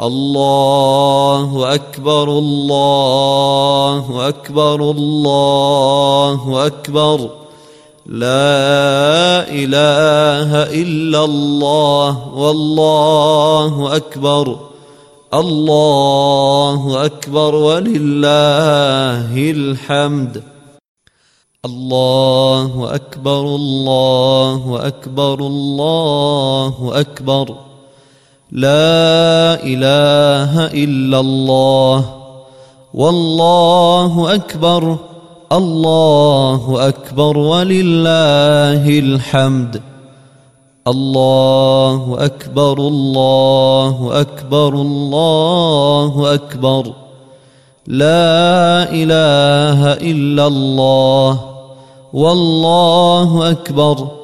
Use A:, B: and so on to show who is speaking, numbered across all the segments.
A: الله أكبر الله أكبر الله أكبر. لا إله إلا الله والله أكبر. الله أكبر ولله الحمد. الله أكبر الله أكبر الله أكبر. لا إله إلا الله. والله أكبر. الله أكبر. ولله الحمد. الله أكبر. الله أكبر. الله أكبر. لا إله إلا الله. والله أكبر.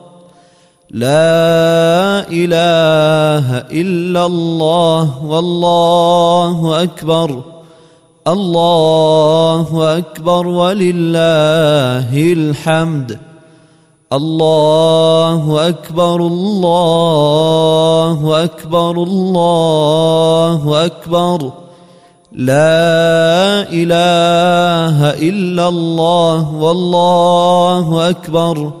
A: لا إله إلا الله والله أكبر الله أكبر ولله الحمد الله أكبر الله أكبر الله أكبر لا إله إلا الله والله أكبر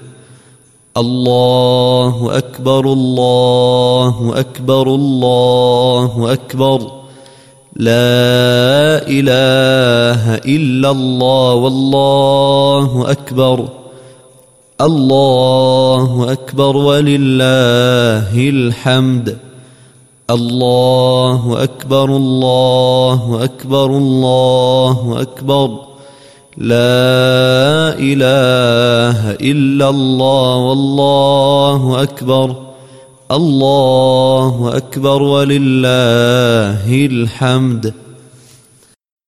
A: الله أكبر الله أكبر الله أكبر. لا إله إلا الله والله أكبر. الله أكبر ولله الحمد. الله أكبر الله أكبر الله أكبر. لا إله إلا الله والله أكبر الله أكبر ولله الحمد